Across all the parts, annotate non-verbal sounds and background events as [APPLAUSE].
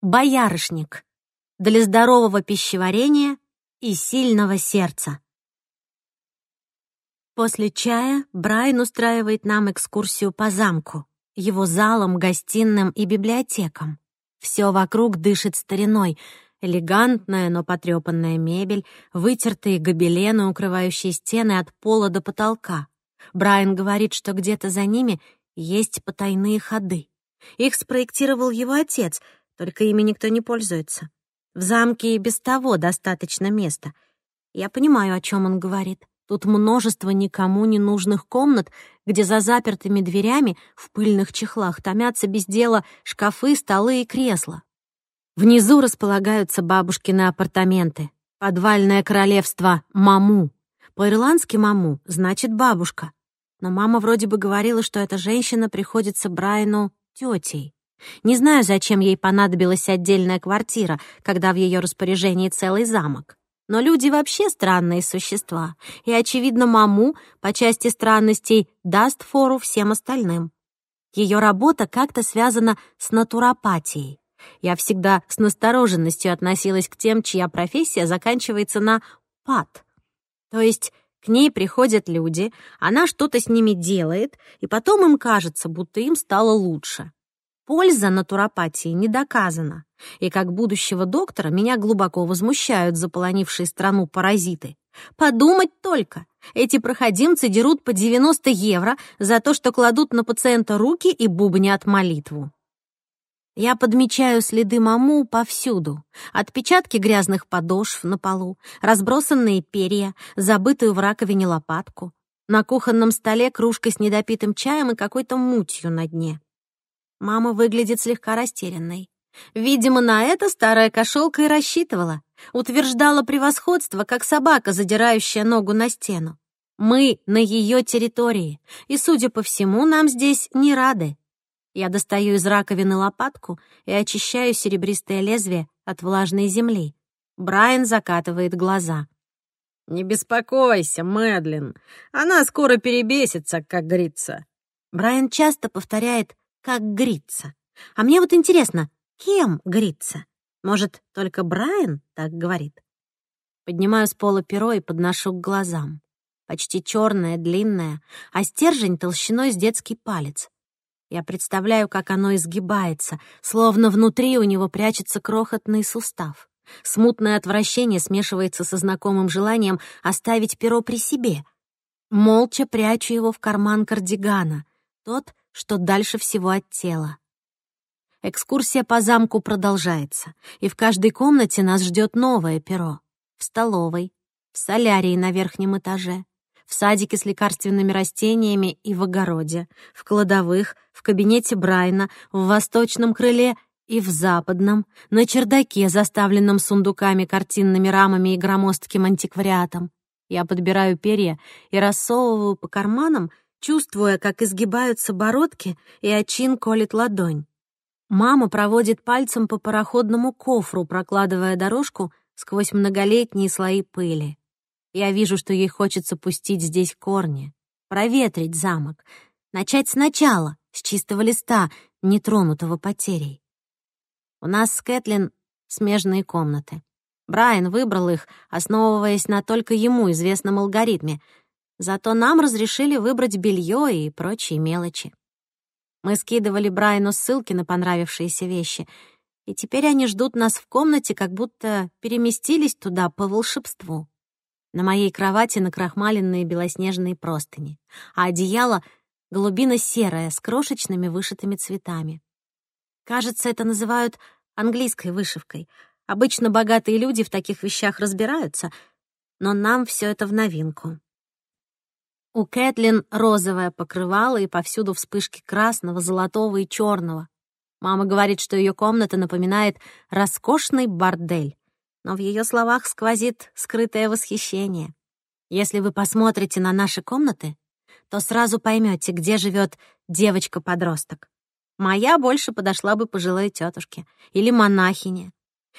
боярышник для здорового пищеварения и сильного сердца. После чая Брайан устраивает нам экскурсию по замку, его залам, гостиным и библиотекам. Все вокруг дышит стариной. Элегантная, но потрепанная мебель, вытертые гобелены, укрывающие стены от пола до потолка. Брайан говорит, что где-то за ними есть потайные ходы. Их спроектировал его отец — только ими никто не пользуется. В замке и без того достаточно места. Я понимаю, о чем он говорит. Тут множество никому не нужных комнат, где за запертыми дверями в пыльных чехлах томятся без дела шкафы, столы и кресла. Внизу располагаются бабушкины апартаменты. Подвальное королевство «Маму». По-ирландски «маму» значит «бабушка». Но мама вроде бы говорила, что эта женщина приходится Брайану тетей. Не знаю, зачем ей понадобилась отдельная квартира, когда в ее распоряжении целый замок. Но люди вообще странные существа, и, очевидно, маму по части странностей даст фору всем остальным. Ее работа как-то связана с натуропатией. Я всегда с настороженностью относилась к тем, чья профессия заканчивается на «пат». То есть к ней приходят люди, она что-то с ними делает, и потом им кажется, будто им стало лучше. Польза натуропатии не доказана. И как будущего доктора меня глубоко возмущают заполонившие страну паразиты. Подумать только! Эти проходимцы дерут по 90 евро за то, что кладут на пациента руки и бубнят молитву. Я подмечаю следы маму повсюду. Отпечатки грязных подошв на полу, разбросанные перья, забытую в раковине лопатку. На кухонном столе кружка с недопитым чаем и какой-то мутью на дне. Мама выглядит слегка растерянной. Видимо, на это старая кошелка и рассчитывала. Утверждала превосходство, как собака, задирающая ногу на стену. Мы на ее территории, и, судя по всему, нам здесь не рады. Я достаю из раковины лопатку и очищаю серебристое лезвие от влажной земли. Брайан закатывает глаза. «Не беспокойся, Мэдлин. Она скоро перебесится, как говорится». Брайан часто повторяет как Грица. А мне вот интересно, кем Грица? Может, только Брайан так говорит? Поднимаю с пола перо и подношу к глазам. Почти черное, длинное, а стержень толщиной с детский палец. Я представляю, как оно изгибается, словно внутри у него прячется крохотный сустав. Смутное отвращение смешивается со знакомым желанием оставить перо при себе. Молча прячу его в карман кардигана. Тот что дальше всего от тела. Экскурсия по замку продолжается, и в каждой комнате нас ждет новое перо. В столовой, в солярии на верхнем этаже, в садике с лекарственными растениями и в огороде, в кладовых, в кабинете Брайна, в восточном крыле и в западном, на чердаке, заставленном сундуками, картинными рамами и громоздким антиквариатом. Я подбираю перья и рассовываю по карманам — чувствуя, как изгибаются бородки, и Ачин колет ладонь. Мама проводит пальцем по пароходному кофру, прокладывая дорожку сквозь многолетние слои пыли. Я вижу, что ей хочется пустить здесь корни, проветрить замок, начать сначала, с чистого листа, нетронутого потерей. У нас с Кэтлин смежные комнаты. Брайан выбрал их, основываясь на только ему известном алгоритме — Зато нам разрешили выбрать белье и прочие мелочи. Мы скидывали Брайану ссылки на понравившиеся вещи, и теперь они ждут нас в комнате, как будто переместились туда по волшебству. На моей кровати накрахмаленные белоснежные простыни, а одеяло — голубина серая с крошечными вышитыми цветами. Кажется, это называют английской вышивкой. Обычно богатые люди в таких вещах разбираются, но нам все это в новинку. У Кэтлин розовое покрывало и повсюду вспышки красного, золотого и черного. Мама говорит, что ее комната напоминает роскошный бордель, но в ее словах сквозит скрытое восхищение. Если вы посмотрите на наши комнаты, то сразу поймете, где живет девочка-подросток. Моя больше подошла бы пожилой тетушке или монахине.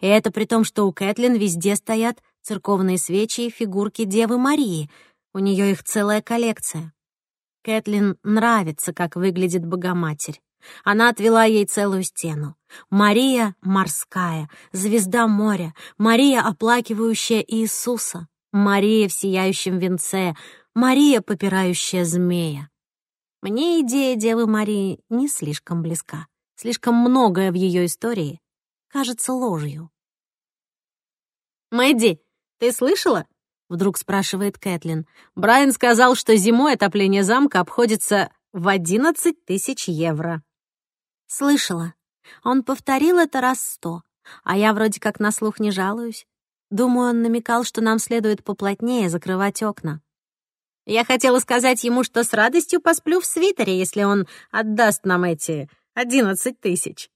И это при том, что у Кэтлин везде стоят церковные свечи и фигурки Девы Марии — у нее их целая коллекция. Кэтлин нравится, как выглядит Богоматерь. Она отвела ей целую стену. Мария морская, звезда моря, Мария, оплакивающая Иисуса, Мария в сияющем венце, Мария, попирающая змея. Мне идея Девы Марии не слишком близка. Слишком многое в ее истории кажется ложью. «Мэдди, ты слышала?» Вдруг спрашивает Кэтлин. «Брайан сказал, что зимой отопление замка обходится в 11 тысяч евро». «Слышала. Он повторил это раз сто. А я вроде как на слух не жалуюсь. Думаю, он намекал, что нам следует поплотнее закрывать окна». «Я хотела сказать ему, что с радостью посплю в свитере, если он отдаст нам эти 11 тысяч».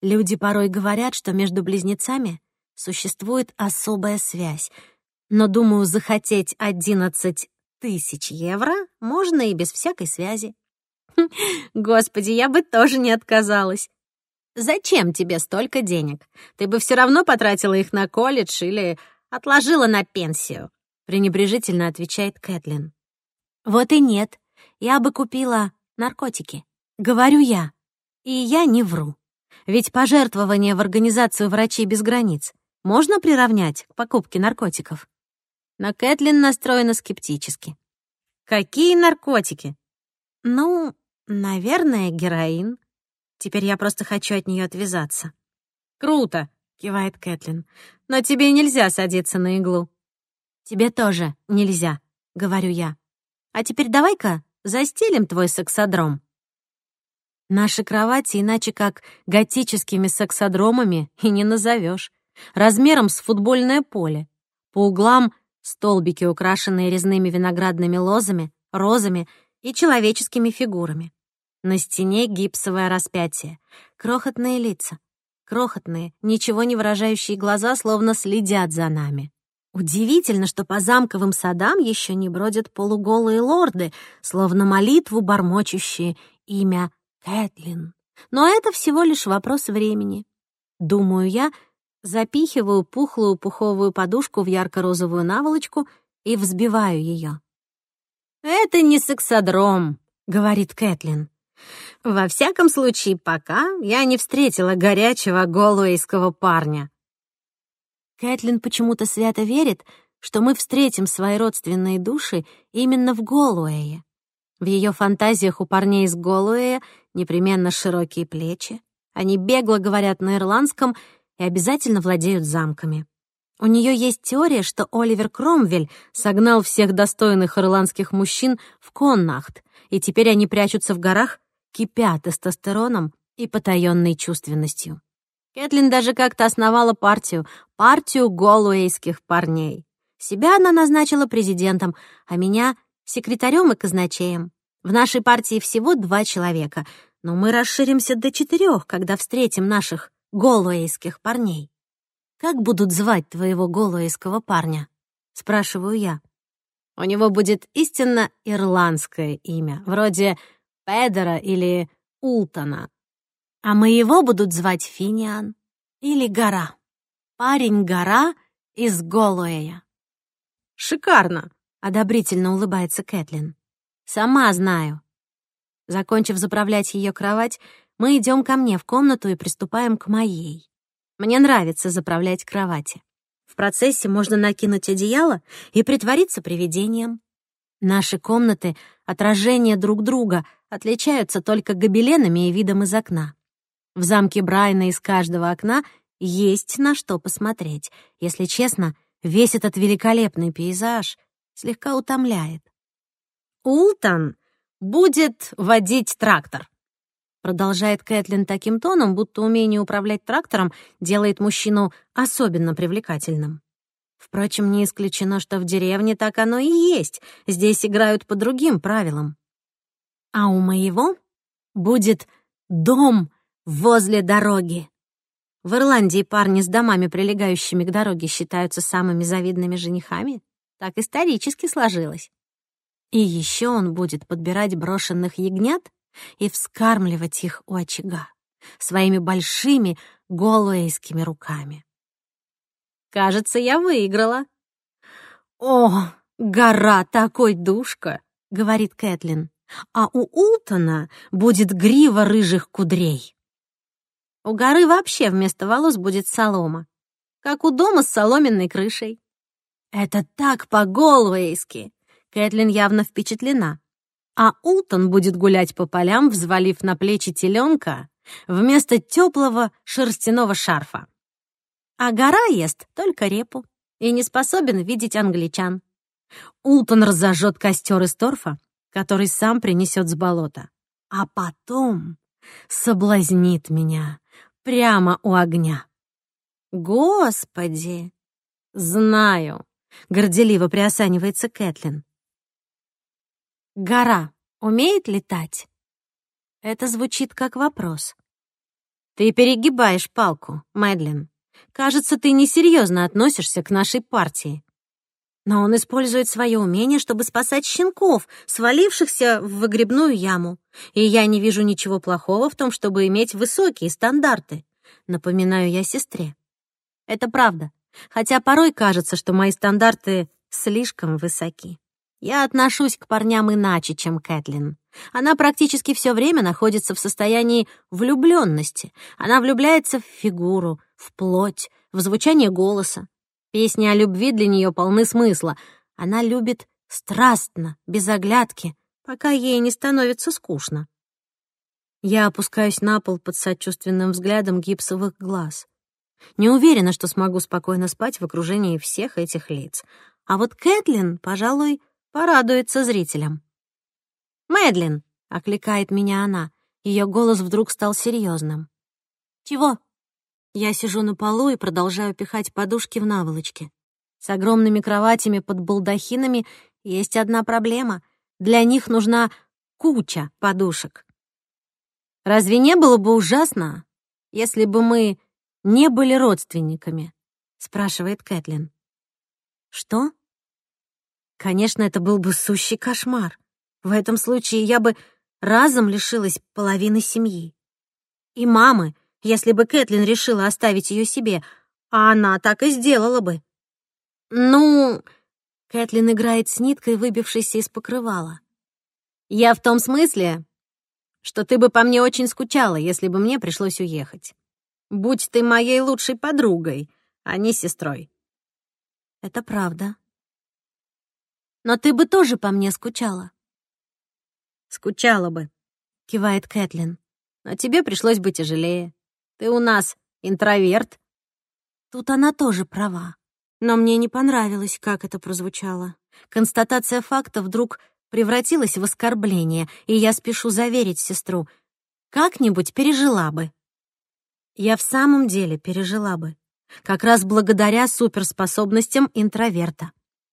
Люди порой говорят, что между близнецами существует особая связь — но, думаю, захотеть 11 тысяч евро можно и без всякой связи. [LAUGHS] Господи, я бы тоже не отказалась. Зачем тебе столько денег? Ты бы все равно потратила их на колледж или отложила на пенсию, пренебрежительно отвечает Кэтлин. Вот и нет. Я бы купила наркотики. Говорю я. И я не вру. Ведь пожертвование в организацию «Врачи без границ» можно приравнять к покупке наркотиков но Кэтлин настроена скептически. «Какие наркотики?» «Ну, наверное, героин. Теперь я просто хочу от нее отвязаться». «Круто!» — кивает Кэтлин. «Но тебе нельзя садиться на иглу». «Тебе тоже нельзя», — говорю я. «А теперь давай-ка застелим твой сексодром». Наши кровати иначе как готическими сексодромами и не назовешь. Размером с футбольное поле. По углам Столбики, украшенные резными виноградными лозами, розами и человеческими фигурами. На стене гипсовое распятие. Крохотные лица. Крохотные, ничего не выражающие глаза словно следят за нами. Удивительно, что по замковым садам еще не бродят полуголые лорды, словно молитву бормочущие имя Кэтлин. Но это всего лишь вопрос времени. Думаю я — запихиваю пухлую пуховую подушку в ярко-розовую наволочку и взбиваю ее. «Это не сексодром», — говорит Кэтлин. «Во всяком случае, пока я не встретила горячего голуэйского парня». Кэтлин почему-то свято верит, что мы встретим свои родственные души именно в Голуэе. В ее фантазиях у парней из Голуэя непременно широкие плечи. Они бегло говорят на ирландском — и обязательно владеют замками. У нее есть теория, что Оливер Кромвель согнал всех достойных ирландских мужчин в Коннахт, и теперь они прячутся в горах, кипят тестостероном и потаенной чувственностью. Кэтлин даже как-то основала партию, партию голуэйских парней. Себя она назначила президентом, а меня — секретарем и казначеем. В нашей партии всего два человека, но мы расширимся до четырех, когда встретим наших голуэйских парней. Как будут звать твоего голуэйского парня? Спрашиваю я. У него будет истинно ирландское имя, вроде Педера или Ултона. А моего будут звать Финиан или Гора. Парень Гора из Голуэя. Шикарно, одобрительно улыбается Кэтлин. Сама знаю. Закончив заправлять ее кровать, мы идем ко мне в комнату и приступаем к моей. Мне нравится заправлять кровати. В процессе можно накинуть одеяло и притвориться привидением. Наши комнаты, отражения друг друга, отличаются только гобеленами и видом из окна. В замке Брайна из каждого окна есть на что посмотреть. Если честно, весь этот великолепный пейзаж слегка утомляет. Ултон будет водить трактор. Продолжает Кэтлин таким тоном, будто умение управлять трактором делает мужчину особенно привлекательным. Впрочем, не исключено, что в деревне так оно и есть. Здесь играют по другим правилам. А у моего будет дом возле дороги. В Ирландии парни с домами, прилегающими к дороге, считаются самыми завидными женихами. Так исторически сложилось. И еще он будет подбирать брошенных ягнят и вскармливать их у очага своими большими голуэйскими руками. «Кажется, я выиграла». «О, гора такой душка!» — говорит Кэтлин. «А у Ултона будет грива рыжих кудрей». У горы вообще вместо волос будет солома, как у дома с соломенной крышей. «Это так по-голуэйски!» Кэтлин явно впечатлена а Ултон будет гулять по полям, взвалив на плечи теленка вместо теплого шерстяного шарфа. А гора ест только репу и не способен видеть англичан. Ултон разожжет костер из торфа, который сам принесет с болота. А потом соблазнит меня прямо у огня. «Господи!» «Знаю», — горделиво приосанивается Кэтлин. Гора умеет летать? Это звучит как вопрос. Ты перегибаешь палку, Мэдлин. Кажется, ты несерьезно относишься к нашей партии. Но он использует свое умение, чтобы спасать щенков, свалившихся в выгребную яму. И я не вижу ничего плохого в том, чтобы иметь высокие стандарты. Напоминаю я сестре. Это правда. Хотя порой кажется, что мои стандарты слишком высоки. Я отношусь к парням иначе, чем Кэтлин. Она практически все время находится в состоянии влюбленности. Она влюбляется в фигуру, в плоть, в звучание голоса. Песни о любви для нее полны смысла. Она любит страстно, без оглядки, пока ей не становится скучно. Я опускаюсь на пол под сочувственным взглядом гипсовых глаз. Не уверена, что смогу спокойно спать в окружении всех этих лиц. А вот Кэтлин, пожалуй, порадуется зрителям. «Мэдлин!» — окликает меня она. Ее голос вдруг стал серьезным. «Чего?» Я сижу на полу и продолжаю пихать подушки в наволочке. С огромными кроватями под балдахинами есть одна проблема. Для них нужна куча подушек. Разве не было бы ужасно, если бы мы не были родственниками? спрашивает Кэтлин. Что? Конечно, это был бы сущий кошмар. В этом случае я бы разом лишилась половины семьи. И мамы, если бы Кэтлин решила оставить ее себе, а она так и сделала бы. Ну, Кэтлин играет с ниткой, выбившейся из покрывала. Я в том смысле, что ты бы по мне очень скучала, если бы мне пришлось уехать. Будь ты моей лучшей подругой, а не сестрой. Это правда. Но ты бы тоже по мне скучала». «Скучала бы», — кивает Кэтлин. «Но тебе пришлось бы тяжелее. Ты у нас интроверт». Тут она тоже права. Но мне не понравилось, как это прозвучало. Констатация факта вдруг превратилась в оскорбление, и я спешу заверить сестру. Как-нибудь пережила бы. Я в самом деле пережила бы. Как раз благодаря суперспособностям интроверта.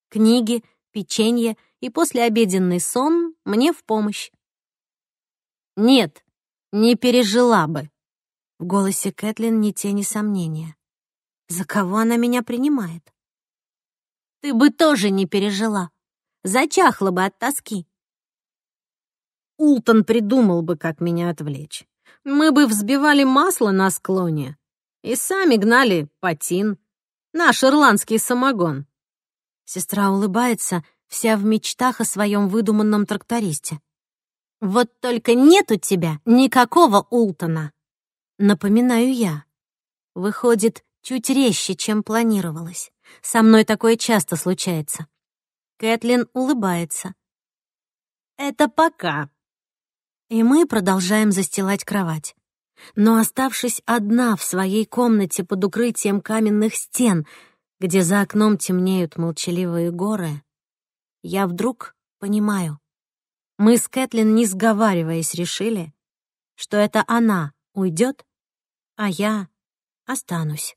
Книги — печенье и послеобеденный сон мне в помощь. «Нет, не пережила бы». В голосе Кэтлин ни тени сомнения. «За кого она меня принимает?» «Ты бы тоже не пережила. Зачахла бы от тоски». Ултон придумал бы, как меня отвлечь. Мы бы взбивали масло на склоне и сами гнали патин, наш ирландский самогон. Сестра улыбается, вся в мечтах о своем выдуманном трактористе. «Вот только нет у тебя никакого Ултона!» Напоминаю я. Выходит, чуть резче, чем планировалось. Со мной такое часто случается. Кэтлин улыбается. «Это пока». И мы продолжаем застилать кровать. Но оставшись одна в своей комнате под укрытием каменных стен — где за окном темнеют молчаливые горы, я вдруг понимаю. Мы с Кэтлин, не сговариваясь, решили, что это она уйдет, а я останусь.